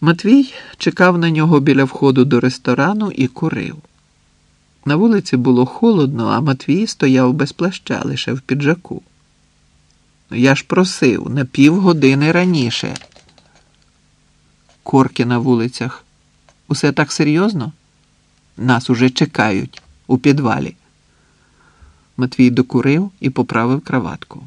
Матвій чекав на нього біля входу до ресторану і курив. На вулиці було холодно, а Матвій стояв без плаща лише в піджаку. «Ну, я ж просив на півгодини раніше. Корки на вулицях. Усе так серйозно? Нас уже чекають у підвалі. Матвій докурив і поправив краватку.